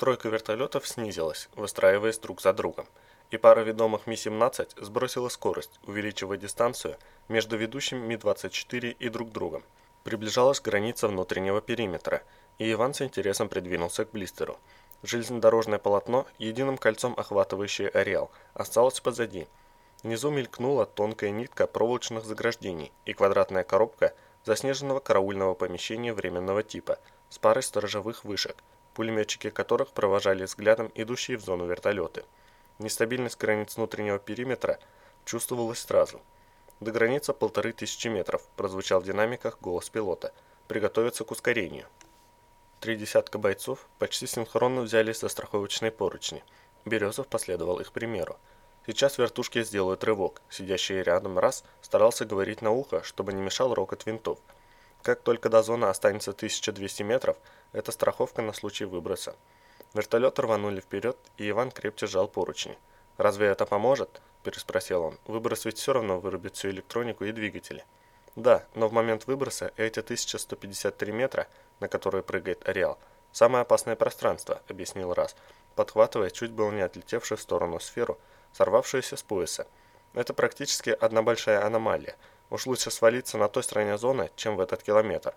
Тройка вертолетов снизилась, выстраиваясь друг за другом, и пара ведомых Ми-17 сбросила скорость, увеличивая дистанцию между ведущим Ми-24 и друг другом. Приближалась граница внутреннего периметра, и Иван с интересом придвинулся к блистеру. Железнодорожное полотно, единым кольцом охватывающее ареал, осталось позади. Внизу мелькнула тонкая нитка проволочных заграждений и квадратная коробка заснеженного караульного помещения временного типа с парой сторожевых вышек, пулеметчики которых провожали взглядом идущие в зону вертолеты. Нестабильность границ внутреннего периметра чувствовалась сразу. До границы полторы тысячи метров, прозвучал в динамиках голос пилота. Приготовиться к ускорению. Три десятка бойцов почти синхронно взялись за страховочные поручни. Березов последовал их примеру. Сейчас вертушки сделают рывок. Сидящий рядом раз старался говорить на ухо, чтобы не мешал рокот винтов. Как только до зоны останется 1200 метров, это страховка на случай выброса. Вертолеты рванули вперед, и Иван крепче сжал поручни. «Разве это поможет?» – переспросил он. «Выброс ведь все равно вырубит всю электронику и двигатели». «Да, но в момент выброса эти 1153 метра, на которые прыгает Ареал, самое опасное пространство», – объяснил Раз, подхватывая чуть было не отлетевшую в сторону сферу, сорвавшуюся с пояса. «Это практически одна большая аномалия. Уж лучше свалиться на той стороне зоны, чем в этот километр.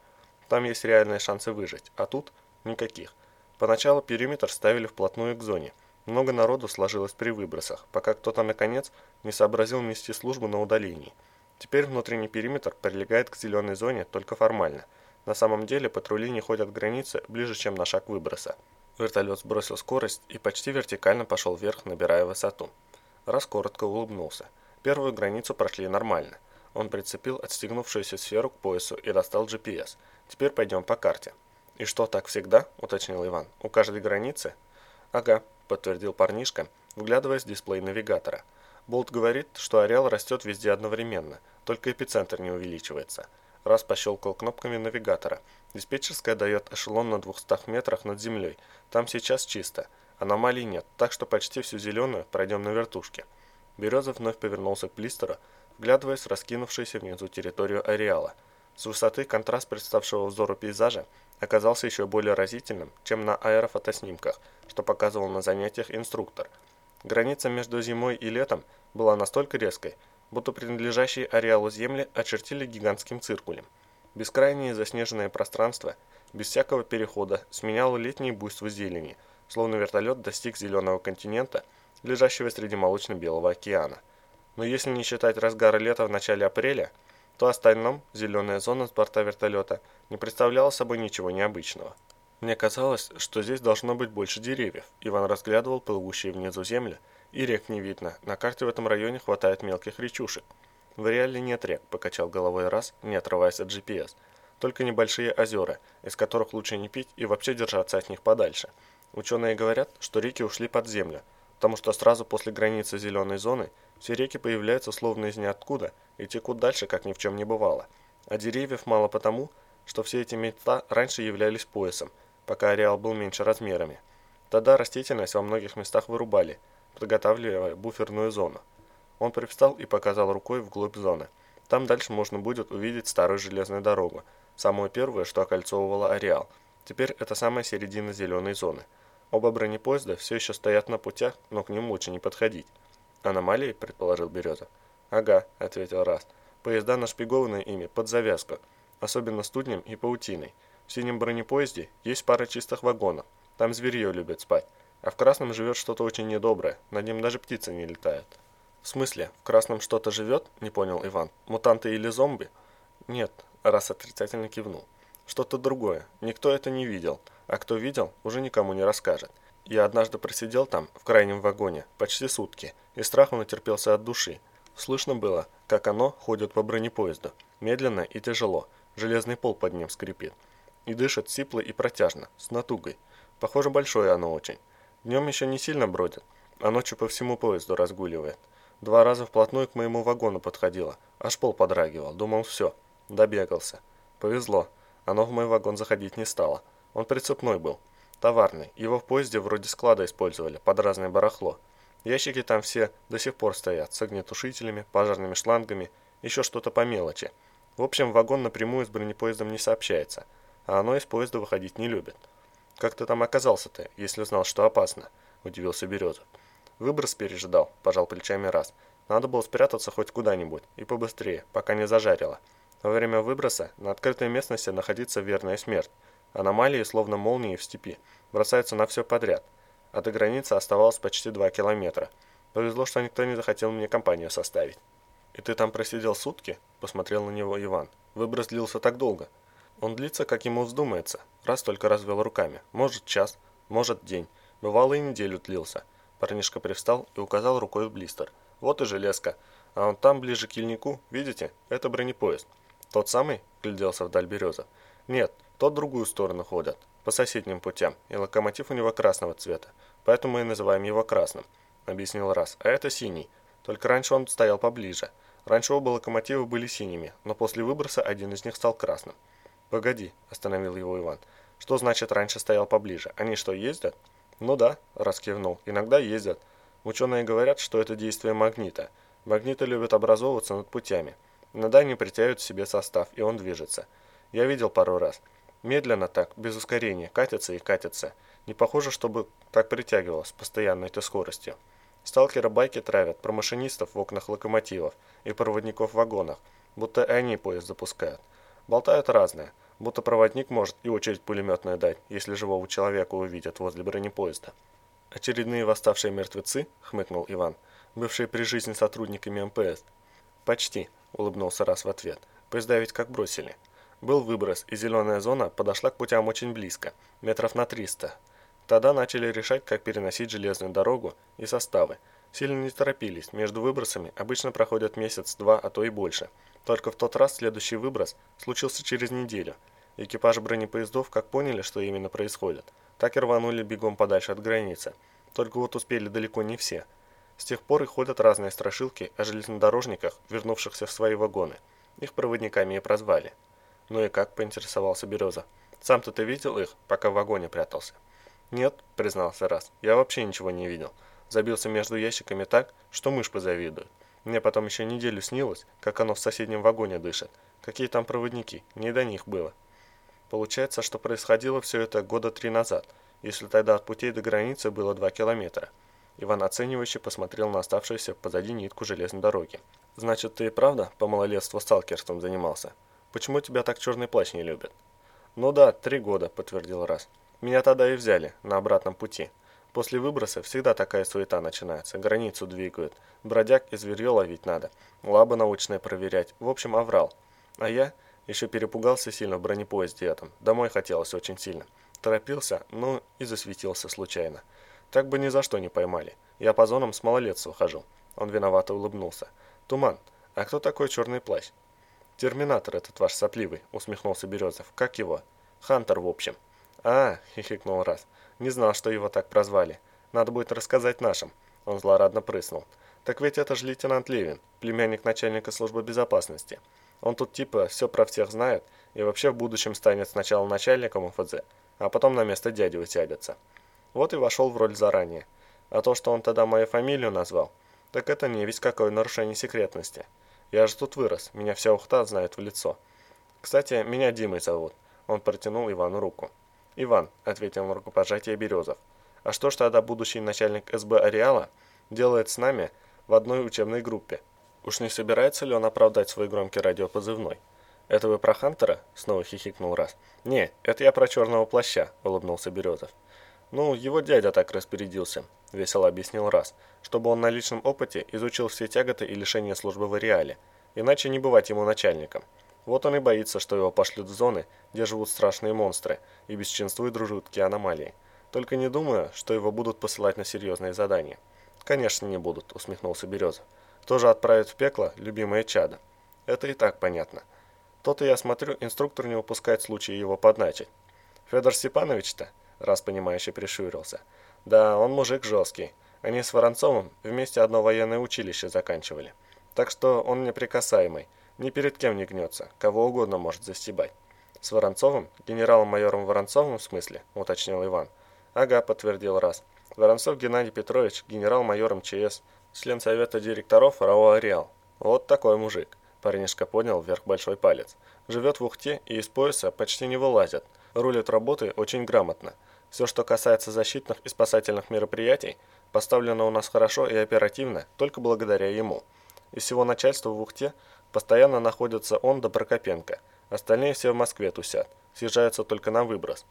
Там есть реальные шансы выжить, а тут – никаких». Поначалу периметр ставили вплотную к зоне. Много народу сложилось при выбросах, пока кто-то наконец не сообразил нести службу на удалении. Теперь внутренний периметр прилегает к зеленой зоне только формально. На самом деле патрули не ходят к границе ближе, чем на шаг выброса. Вертолет сбросил скорость и почти вертикально пошел вверх, набирая высоту. Раз коротко улыбнулся. Первую границу прошли нормально. Он прицепил отстегнувшуюся сферу к поясу и достал GPS. Теперь пойдем по карте. «И что, так всегда?» – уточнил Иван. «У каждой границы?» «Ага», – подтвердил парнишка, вглядываясь в дисплей навигатора. «Болт говорит, что ареал растет везде одновременно, только эпицентр не увеличивается». Раз пощелкал кнопками навигатора. Диспетчерская дает эшелон на 200 метрах над землей. Там сейчас чисто. Аномалий нет, так что почти всю зеленую пройдем на вертушке. Березов вновь повернулся к Плистеру, вглядываясь в раскинувшуюся внизу территорию ареала. С высоты контраст представшего взору пейзажа оказался еще более разительным, чем на аэрофотоснимках, что показывал на занятиях инструктор. Граница между зимой и летом была настолько резкой, будто принадлежащие ареалу Земли очертили гигантским циркулем. Бескрайнее заснеженное пространство, без всякого перехода, сменяло летние буйства зелени, словно вертолет достиг зеленого континента, лежащего среди молочно-белого океана. Но если не считать разгара лета в начале апреля – то остальном зеленая зона с борта вертолета не представляла собой ничего необычного. Мне казалось, что здесь должно быть больше деревьев. Иван разглядывал плывущие внизу земли, и рек не видно. На карте в этом районе хватает мелких речушек. В реале нет рек, покачал головой раз, не отрываясь от GPS. Только небольшие озера, из которых лучше не пить и вообще держаться от них подальше. Ученые говорят, что реки ушли под землю, потому что сразу после границы зеленой зоны все реки появляются словно из ниоткуда и текут дальше, как ни в чем не бывало. А деревьев мало потому, что все эти места раньше являлись поясом, пока ареал был меньше размерами. Тогда растительность во многих местах вырубали, подготавливая буферную зону. Он привстал и показал рукой вглубь зоны. Там дальше можно будет увидеть старую железную дорогу, самую первую, что окольцовывала ареал. Теперь это самая середина зеленой зоны. Оба бронепоезда все еще стоят на путях, но к ним лучше не подходить. «Аномалии?» – предположил Береза. «Ага», – ответил Раст. «Поезда нашпигованы ими под завязку, особенно студнем и паутиной. В синем бронепоезде есть пара чистых вагонов, там зверье любят спать, а в красном живет что-то очень недоброе, над ним даже птицы не летают». «В смысле, в красном что-то живет?» – не понял Иван. «Мутанты или зомби?» «Нет», – Раз отрицательно кивнул. «Что-то другое. Никто это не видел, а кто видел, уже никому не расскажет. Я однажды просидел там, в крайнем вагоне, почти сутки, и страху натерпелся от души. Слышно было, как оно ходит по бронепоезду, медленно и тяжело, железный пол под ним скрипит. И дышит сипло и протяжно, с натугой. Похоже, большое оно очень. Днем еще не сильно бродит, а ночью по всему поезду разгуливает. Два раза вплотную к моему вагону подходило, аж пол подрагивал, думал все, добегался. Повезло, оно в мой вагон заходить не стало, он прицепной был. Товарный. Его в поезде вроде склада использовали, под разное барахло. Ящики там все до сих пор стоят, с огнетушителями, пожарными шлангами, еще что-то по мелочи. В общем, вагон напрямую с бронепоездом не сообщается, а оно из поезда выходить не любит. Как ты там оказался-то, если знал, что опасно?» – удивился Березов. «Выброс пережидал», – пожал плечами раз. «Надо было спрятаться хоть куда-нибудь, и побыстрее, пока не зажарило. Во время выброса на открытой местности находится верная смерть. Аномалии, словно молнии в степи, бросаются на все подряд. А до границы оставалось почти два километра. Повезло, что никто не захотел мне компанию составить. «И ты там просидел сутки?» – посмотрел на него Иван. «Выброс длился так долго». Он длится, как ему вздумается. Раз только развел руками. Может, час, может, день. Бывало, и неделю длился. Парнишка привстал и указал рукой в блистер. Вот и железка. А он там, ближе к кильнику, видите? Это бронепоезд. Тот самый? Гляделся вдаль береза. Нет, тот в другую сторону ходят. По соседним путям. И локомотив у него красного цвета. Поэтому мы называем его красным. Объяснил раз. А это синий. Только раньше он стоял поближе. Раньше оба локомотива были синими, но после выброса один из них стал красным. «Погоди», – остановил его Иван. «Что значит раньше стоял поближе? Они что, ездят?» «Ну да», – раскивнул. «Иногда ездят. Ученые говорят, что это действие магнита. Магниты любят образовываться над путями. Иногда они притягивают к себе состав, и он движется. Я видел пару раз. Медленно так, без ускорения, катится и катится. Не похоже, чтобы так притягивалось, с постоянной этой скоростью. Сталкеры байки травят про машинистов в окнах локомотивов и проводников в вагонах, будто они поезд запускают. Болтают разное, будто проводник может и очередь пулеметную дать, если живого человека увидят возле бронепоезда. «Очередные восставшие мертвецы?» — хмыкнул Иван, бывшие при жизни сотрудниками МПС. «Почти», — улыбнулся раз в ответ. «Поезда ведь как бросили». Был выброс, и зеленая зона подошла к путям очень близко, метров на 300. Тогда начали решать, как переносить железную дорогу и составы. Сильно не торопились, между выбросами обычно проходят месяц-два, а то и больше. Только в тот раз следующий выброс случился через неделю. Экипажи бронепоездов как поняли, что именно происходит, так и рванули бегом подальше от границы. Только вот успели далеко не все. С тех пор и ходят разные страшилки о железнодорожниках, вернувшихся в свои вагоны. Их проводниками и прозвали. «Ну и как?» – поинтересовался Береза. «Сам-то ты видел их, пока в вагоне прятался?» «Нет», – признался раз. «Я вообще ничего не видел. Забился между ящиками так, что мышь позавидует. Мне потом еще неделю снилось, как оно в соседнем вагоне дышит. Какие там проводники, не до них было». Получается, что происходило все это года три назад, если тогда от путей до границы было два километра. Иван оценивающе посмотрел на оставшуюся позади нитку железной дороги. «Значит, ты и правда по малолетству сталкерством занимался?» Почему тебя так черный плащ не любят?» «Ну да, три года», — подтвердил раз. «Меня тогда и взяли, на обратном пути. После выброса всегда такая суета начинается, границу двигают. Бродяг и зверье ловить надо, лабы научные проверять. В общем, оврал. А я еще перепугался сильно в бронепоезде этом. Домой хотелось очень сильно. Торопился, ну и засветился случайно. Так бы ни за что не поймали. Я по зонам с малолетства хожу». Он виновато улыбнулся. «Туман, а кто такой черный плащ?» «Терминатор этот ваш сопливый», — усмехнулся Березов. «Как его?» «Хантер, в общем». «А», — хихикнул раз. «Не знал, что его так прозвали. Надо будет рассказать нашим». Он злорадно прыснул. «Так ведь это же лейтенант Левин, племянник начальника службы безопасности. Он тут типа все про всех знает и вообще в будущем станет сначала начальником УФЗ, а потом на место дяди утягивается. Вот и вошел в роль заранее. А то, что он тогда мою фамилию назвал, так это не весь какое нарушение секретности». Я же тут вырос, меня вся Ухта знает в лицо. Кстати, меня Димой зовут. Он протянул Ивану руку. «Иван», — ответил на рукопожатие Березов. «А что ж тогда будущий начальник СБ Ареала делает с нами в одной учебной группе? Уж не собирается ли он оправдать свой громкий радиопозывной?» «Это вы про Хантера?» — снова хихикнул раз. «Не, это я про черного плаща», — улыбнулся Березов. «Ну, его дядя так распорядился», — весело объяснил раз, «чтобы он на личном опыте изучил все тяготы и лишения службы в Ареале, иначе не бывать ему начальником. Вот он и боится, что его пошлют в зоны, где живут страшные монстры и бесчинствуют жуткие аномалии. Только не думаю, что его будут посылать на серьезные задания». «Конечно не будут», — усмехнулся Березов. «Тоже отправят в пекло любимое чадо». «Это и так понятно. То-то, я смотрю, инструктор не упускает случая его подначить. Федор Степанович-то раз понимающе прищурился. Да, он мужик жесткий. Они с Воронцовым вместе одно военное училище заканчивали. Так что он неприкасаемый, ни перед кем не гнется, кого угодно может застебать. С Воронцовым? Генералом-майором Воронцовым в смысле? Уточнил Иван. Ага, подтвердил раз. Воронцов Геннадий Петрович, генерал-майор МЧС, член совета директоров РАО «Ареал». Вот такой мужик. Парнишка поднял вверх большой палец. Живет в Ухте и из пояса почти не вылазит. Рулит работы очень грамотно. Все, что касается защитных и спасательных мероприятий, поставлено у нас хорошо и оперативно только благодаря ему. Из всего начальства в Ухте постоянно находятся он да Прокопенко. Остальные все в Москве тусят, съезжаются только на выброс.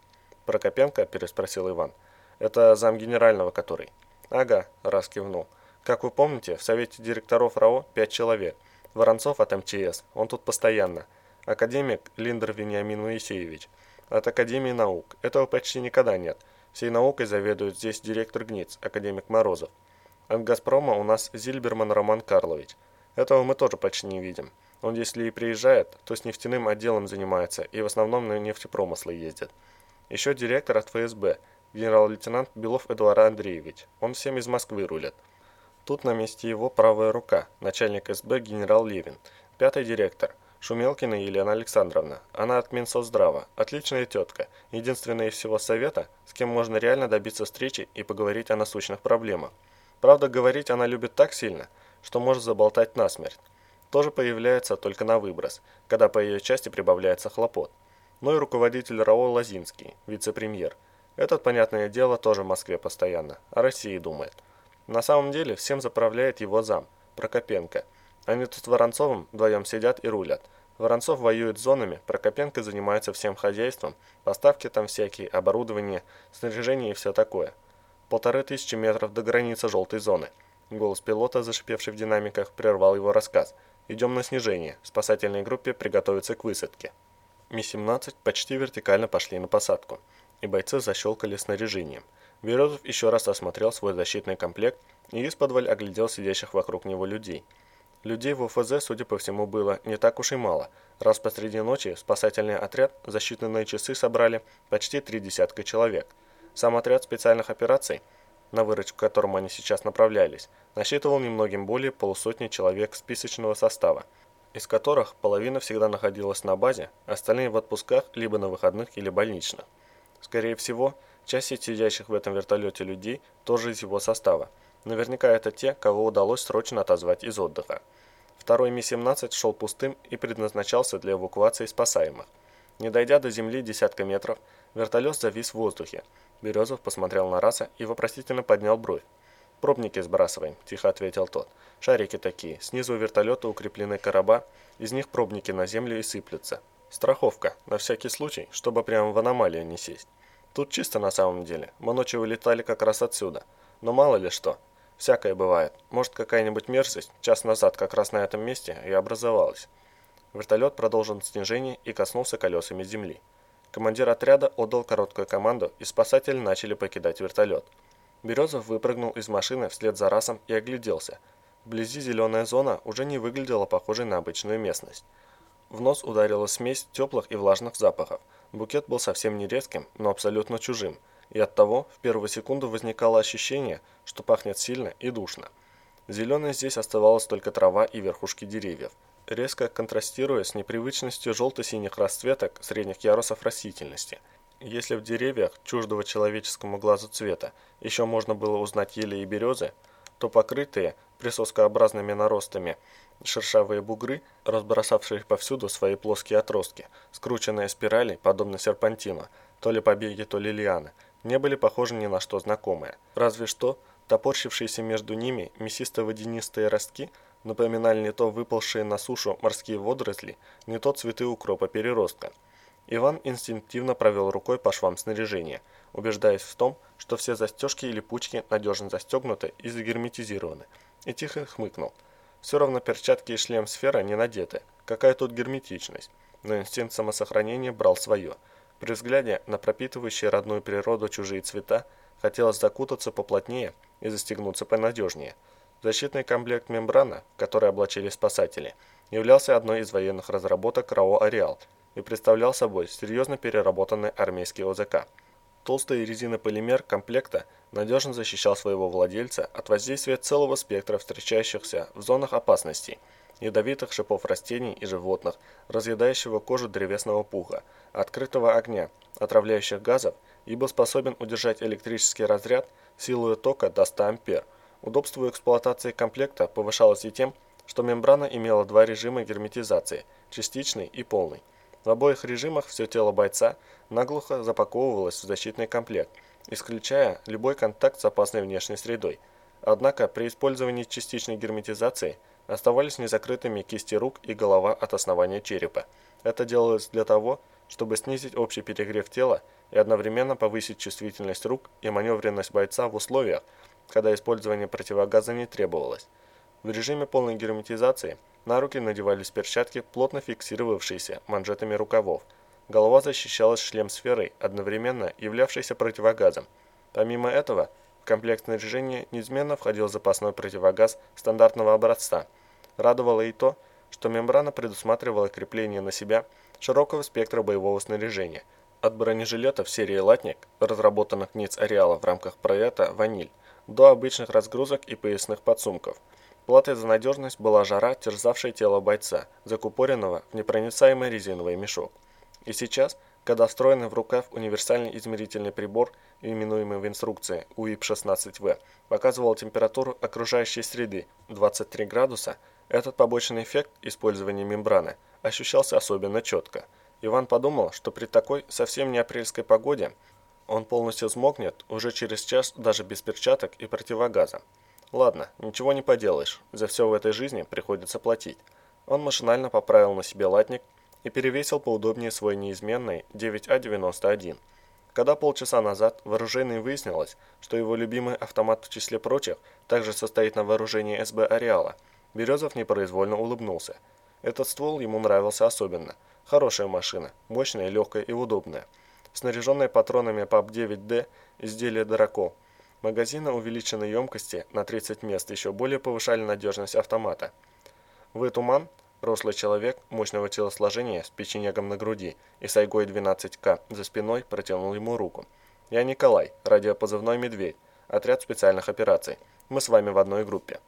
«Прокопенко?» – переспросил Иван. «Это зам генерального который?» «Ага», – раз кивнул. «Как вы помните, в совете директоров РАО пять человек. Воронцов от МЧС, он тут постоянно. Академик Линдер Вениамин Моисеевич. От Академии наук. Этого почти никогда нет. Всей наукой заведует здесь директор ГНИЦ, академик Морозов. От «Газпрома» у нас Зильберман Роман Карлович. Этого мы тоже почти не видим. Он если и приезжает, то с нефтяным отделом занимается и в основном на нефтепромыслы ездит. Еще директор от ФСБ, генерал-лейтенант Белов Эдуард Андреевич. Он всем из Москвы рулит. Тут на месте его правая рука, начальник СБ генерал Левин. Пятый директор, Шумелкина Елена Александровна. Она от Минсоцздрава. Отличная тетка. Единственная из всего совета, с кем можно реально добиться встречи и поговорить о насущных проблемах. Правда, говорить она любит так сильно, что может заболтать насмерть. Тоже появляется только на выброс, когда по ее части прибавляется хлопот. Ну и руководитель РАО Лазинский, вице-премьер. Этот, понятное дело, тоже в Москве постоянно, о России думает. На самом деле всем заправляет его зам, Прокопенко. Они тут с Воронцовым вдвоем сидят и рулят. Воронцов воюет зонами, Прокопенко занимается всем хозяйством, поставки там всякие, оборудование, снаряжение и все такое полторы тысячи метров до границы желтой зоны. Голос пилота, зашипевший в динамиках, прервал его рассказ. «Идем на снижение. Спасательной группе приготовиться к высадке». Ми-17 почти вертикально пошли на посадку, и бойцы защелкали снаряжением. Березов еще раз осмотрел свой защитный комплект и из оглядел сидящих вокруг него людей. Людей в ОФЗ, судя по всему, было не так уж и мало, раз посреди ночи спасательный отряд за считанные часы собрали почти три десятка человек – сам отряд специальных операций, на выручку которому они сейчас направлялись, насчитывал немногим более полусотни человек списочного состава, из которых половина всегда находилась на базе, остальные в отпусках либо на выходных или больничных. Скорее всего, часть сидящих в этом вертолете людей тоже из его состава. Наверняка это те, кого удалось срочно отозвать из отдыха. Второй Ми-17 шел пустым и предназначался для эвакуации спасаемых. Не дойдя до земли десятка метров, вертолет завис в воздухе, Березов посмотрел на Раса и вопросительно поднял бровь. «Пробники сбрасываем», – тихо ответил тот. «Шарики такие. Снизу вертолета укреплены короба, из них пробники на землю и сыплются. Страховка, на всякий случай, чтобы прямо в аномалию не сесть. Тут чисто на самом деле. Мы ночью вылетали как раз отсюда. Но мало ли что. Всякое бывает. Может, какая-нибудь мерзость час назад как раз на этом месте и образовалась». Вертолет продолжил снижение и коснулся колесами земли. Командир отряда отдал короткую команду, и спасатели начали покидать вертолет. Березов выпрыгнул из машины вслед за расом и огляделся. Вблизи зеленая зона уже не выглядела похожей на обычную местность. В нос ударила смесь теплых и влажных запахов. Букет был совсем не резким, но абсолютно чужим, и оттого в первую секунду возникало ощущение, что пахнет сильно и душно. Зеленой здесь оставалась только трава и верхушки деревьев резко контрастируя с непривычностью желто-синих расцветок средних ярусов растительности. Если в деревьях чуждого человеческому глазу цвета еще можно было узнать ели и березы, то покрытые присоскообразными наростами шершавые бугры, разбросавшие повсюду свои плоские отростки, скрученные спирали, подобно серпантину, то ли побеги, то ли лианы, не были похожи ни на что знакомые. Разве что топорщившиеся между ними мясисто-водянистые ростки напоминали не то выпалшие на сушу морские водоросли, не то цветы укропа переростка. Иван инстинктивно провел рукой по швам снаряжения, убеждаясь в том, что все застежки и липучки надежно застегнуты и загерметизированы, и тихо хмыкнул. Все равно перчатки и шлем сфера не надеты, какая тут герметичность, но инстинкт самосохранения брал свое. При взгляде на пропитывающие родную природу чужие цвета хотелось закутаться поплотнее и застегнуться понадежнее – Защитный комплект мембрана, который облачили спасатели, являлся одной из военных разработок РАО «Ареал» и представлял собой серьезно переработанный армейский ОЗК. Толстый резинополимер комплекта надежно защищал своего владельца от воздействия целого спектра встречающихся в зонах опасностей, ядовитых шипов растений и животных, разъедающего кожу древесного пуха, открытого огня, отравляющих газов и был способен удержать электрический разряд силой тока до 100 ампер – Удобство эксплуатации комплекта повышалось и тем, что мембрана имела два режима герметизации – частичный и полный. В обоих режимах все тело бойца наглухо запаковывалось в защитный комплект, исключая любой контакт с опасной внешней средой. Однако при использовании частичной герметизации оставались незакрытыми кисти рук и голова от основания черепа. Это делалось для того, чтобы снизить общий перегрев тела и одновременно повысить чувствительность рук и маневренность бойца в условиях, когда использование противогаза не требовалось. В режиме полной герметизации на руки надевались перчатки, плотно фиксировавшиеся манжетами рукавов. Голова защищалась шлем-сферой, одновременно являвшейся противогазом. Помимо этого, в комплект снаряжения неизменно входил запасной противогаз стандартного образца. Радовало и то, что мембрана предусматривала крепление на себя широкого спектра боевого снаряжения, от бронежилетов серии «Латник», разработанных НИЦ «Ареала» в рамках проекта «Ваниль», до обычных разгрузок и поясных подсумков – Платой за надежность была жара, терзавшая тело бойца, закупоренного в непроницаемый резиновый мешок. И сейчас, когда встроенный в рукав универсальный измерительный прибор, именуемый в инструкции УИП-16В, показывал температуру окружающей среды 23 градуса, этот побочный эффект использования мембраны ощущался особенно четко. Иван подумал, что при такой совсем не апрельской погоде он полностью смокнет уже через час даже без перчаток и противогаза. Ладно, ничего не поделаешь, за все в этой жизни приходится платить. Он машинально поправил на себе латник и перевесил поудобнее свой неизменный 9А91. Когда полчаса назад вооруженный выяснилось, что его любимый автомат в числе прочих также состоит на вооружении СБ «Ареала», Березов непроизвольно улыбнулся. Этот ствол ему нравился особенно. Хорошая машина, мощная, легкая и удобная. Снаряженная патронами ПАП-9Д, изделие «Драко», Магазины увеличенной емкости на 30 мест еще более повышали надежность автомата. Вы туман, рослый человек мощного телосложения с печенегом на груди и с айгой 12К за спиной протянул ему руку. «Я Николай, радиопозывной «Медведь», отряд специальных операций. Мы с вами в одной группе».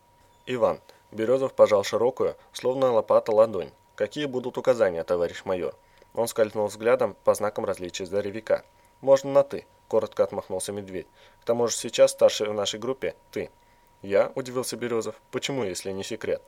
«Иван». Березов пожал широкую, словно лопата, ладонь. «Какие будут указания, товарищ майор?» Он скользнул взглядом по знакам различия здоровяка. «Можно на «ты», — коротко отмахнулся Медведь. «К тому же сейчас старший в нашей группе ты». «Я?» — удивился Березов. «Почему, если не секрет?»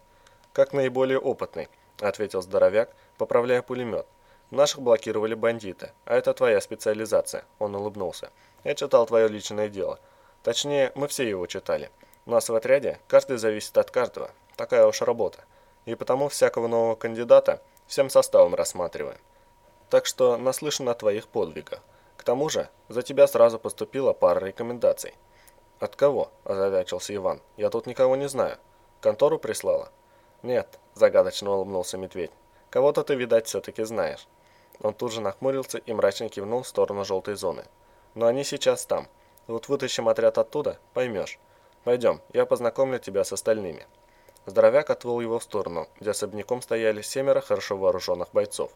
«Как наиболее опытный», — ответил здоровяк, поправляя пулемет. «Наших блокировали бандиты, а это твоя специализация», — он улыбнулся. «Я читал твое личное дело. Точнее, мы все его читали. У нас в отряде каждый зависит от каждого. Такая уж работа. И потому всякого нового кандидата всем составом рассматриваем. Так что наслышан о твоих подвигах тому же, за тебя сразу поступила пара рекомендаций. От кого? озадачился Иван. Я тут никого не знаю. Контору прислала? Нет, загадочно улыбнулся медведь. Кого-то ты, видать, все-таки знаешь. Он тут же нахмурился и мрачно кивнул в сторону желтой зоны. Но они сейчас там. Вот вытащим отряд оттуда, поймешь. Пойдем, я познакомлю тебя с остальными. Здоровяк отвел его в сторону, где особняком стояли семеро хорошо вооруженных бойцов.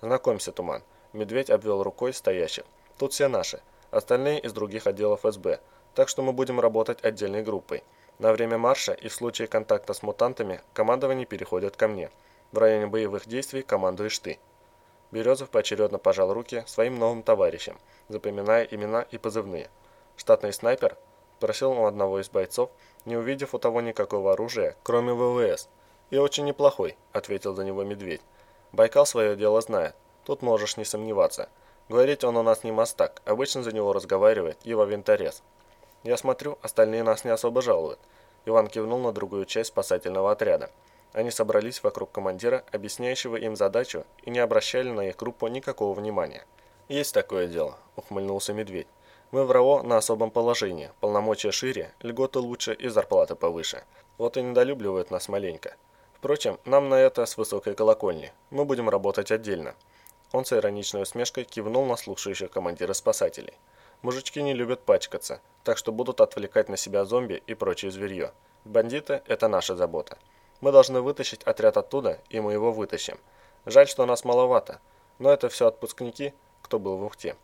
«Знакомься, Туман». Медведь обвел рукой стоящих. Тут все наши, остальные из других отделов СБ, так что мы будем работать отдельной группой. На время марша и в случае контакта с мутантами командование переходит ко мне. В районе боевых действий командуешь ты. Березов поочередно пожал руки своим новым товарищам, запоминая имена и позывные. Штатный снайпер просил у одного из бойцов, не увидев у того никакого оружия, кроме ВВС. «И очень неплохой», — ответил за него Медведь. «Байкал свое дело знает, тут можешь не сомневаться. Говорить он у нас не мастак, обычно за него разговаривает его винторез. Я смотрю, остальные нас не особо жалуют. Иван кивнул на другую часть спасательного отряда. Они собрались вокруг командира, объясняющего им задачу, и не обращали на их группу никакого внимания. «Есть такое дело», — ухмыльнулся Медведь. «Мы в РАО на особом положении, полномочия шире, льготы лучше и зарплата повыше. Вот и недолюбливают нас маленько. Впрочем, нам на это с высокой колокольни. Мы будем работать отдельно. Он с ироничной усмешкой кивнул на слушающих командира спасателей. Мужички не любят пачкаться, так что будут отвлекать на себя зомби и прочее зверье. Бандиты – это наша забота. Мы должны вытащить отряд оттуда, и мы его вытащим. Жаль, что нас маловато, но это все отпускники, кто был в Ухте.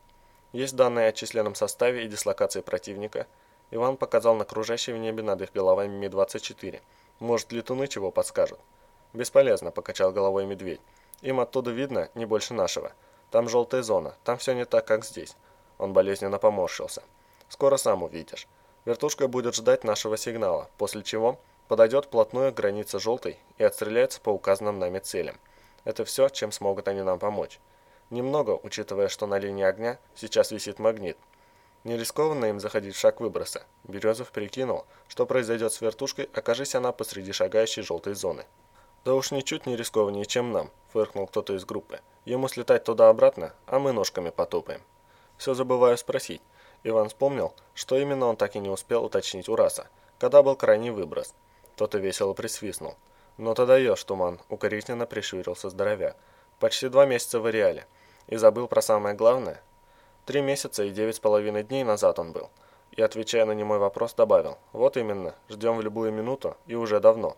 Есть данные о численном составе и дислокации противника. Иван показал на кружащий в небе над их головами Ми-24. Может, летуны чего подскажут? Бесполезно, покачал головой медведь. Им оттуда видно не больше нашего. Там желтая зона, там все не так, как здесь. Он болезненно поморщился. Скоро сам увидишь. Вертушка будет ждать нашего сигнала, после чего подойдет вплотную к границе желтой и отстреляется по указанным нами целям. Это все, чем смогут они нам помочь. Немного, учитывая, что на линии огня сейчас висит магнит. Не рискованно им заходить в шаг выброса. Березов прикинул, что произойдет с вертушкой, окажись она посреди шагающей желтой зоны. «Да уж ничуть не рискованнее, чем нам», – фыркнул кто-то из группы. «Ему слетать туда-обратно, а мы ножками потопаем». Все забываю спросить. Иван вспомнил, что именно он так и не успел уточнить у Раса, когда был крайний выброс. Тот-то весело присвистнул. «Но ты даешь, Туман», – укоризненно прищурился здоровяк. «Почти два месяца в Ареале. И забыл про самое главное?» Три месяца и девять с половиной дней назад он был. И, отвечая на немой вопрос, добавил. Вот именно, ждем в любую минуту и уже давно.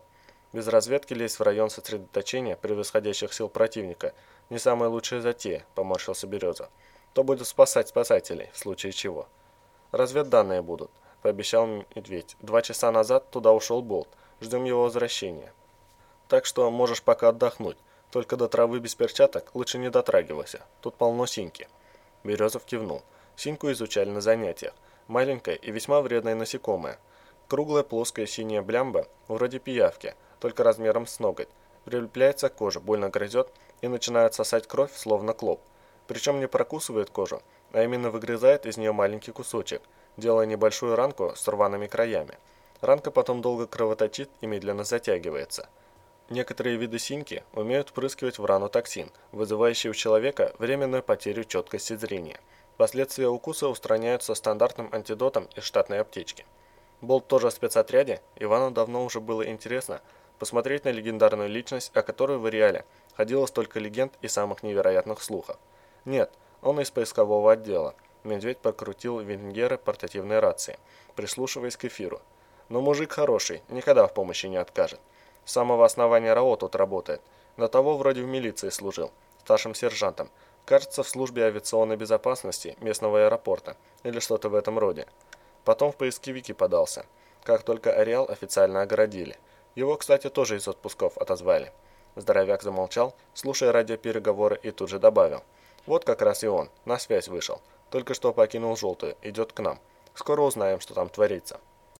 Без разведки лезть в район сосредоточения превосходящих сил противника не самая лучшая затея, поморщился Береза. То будет спасать спасателей, в случае чего. Разведданные будут, пообещал Медведь. Два часа назад туда ушел Болт. Ждем его возвращения. Так что можешь пока отдохнуть. Только до травы без перчаток лучше не дотрагивайся. Тут полно синьки. Березов кивнул. Синьку изучали на занятиях. Маленькая и весьма вредная насекомая. Круглая плоская синяя блямба, вроде пиявки, только размером с ноготь. Прилепляется к коже, больно грызет и начинает сосать кровь, словно клоп. Причем не прокусывает кожу, а именно выгрызает из нее маленький кусочек, делая небольшую ранку с рваными краями. Ранка потом долго кровоточит и медленно затягивается. Некоторые виды синьки умеют впрыскивать в рану токсин, вызывающий у человека временную потерю четкости зрения. Последствия укуса устраняются стандартным антидотом из штатной аптечки. Болт тоже в спецотряде, Ивану давно уже было интересно посмотреть на легендарную личность, о которой в реале ходило столько легенд и самых невероятных слухов. Нет, он из поискового отдела. Медведь прокрутил венгеры портативной рации, прислушиваясь к эфиру. Но мужик хороший, никогда в помощи не откажет. С самого основания РАО тут работает. До того вроде в милиции служил, старшим сержантом. Кажется, в службе авиационной безопасности местного аэропорта или что-то в этом роде. Потом в поисковики подался. Как только Ареал официально огородили. Его, кстати, тоже из отпусков отозвали. Здоровяк замолчал, слушая радиопереговоры, и тут же добавил. Вот как раз и он, на связь вышел. Только что покинул желтую, идет к нам. Скоро узнаем, что там творится.